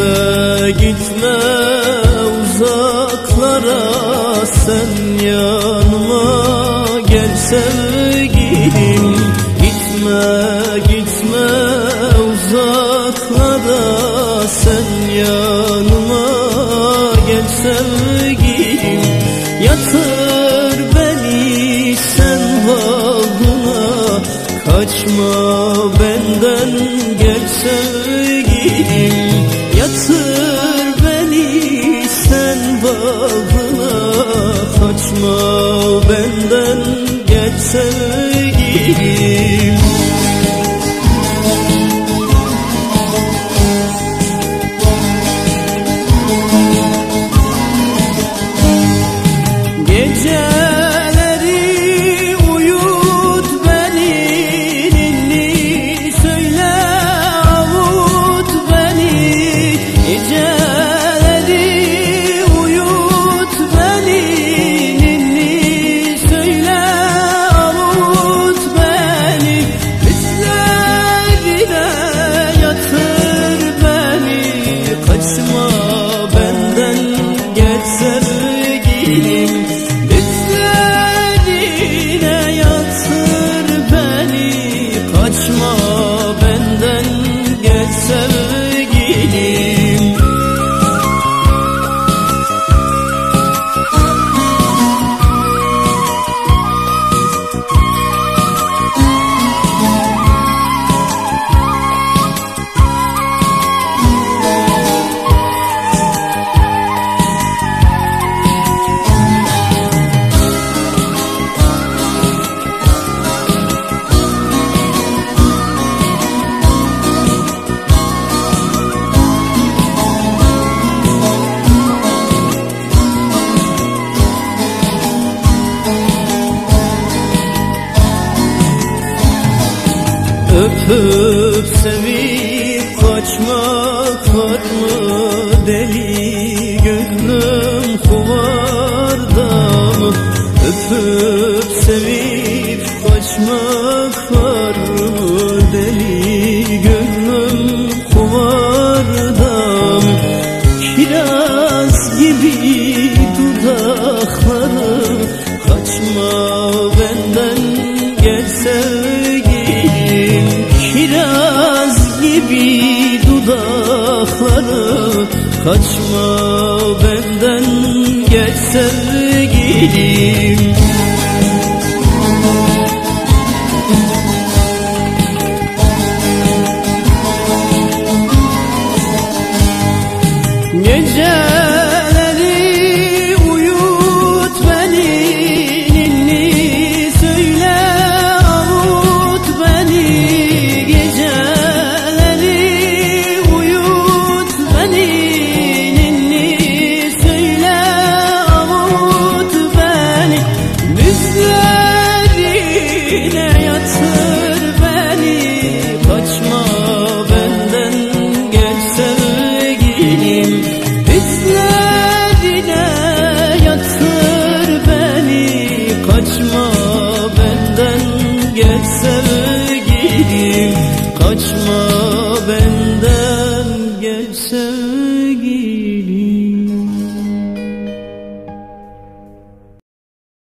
Gitme gitme uzaklara sen yanıma gel sevgilim. Gitme gitme uzaklara sen yanıma gel sevgilim. Yatır beni sen bağına kaçma benden gel sevgilim. Yatır beni sen bağına Kaçma. Benden gel Öpüp sevip kaçmak mı deli gönlüm kuvarda mı Öpüp sevip kaçmak var mı deli dudakları kaçma benden gel sevgilim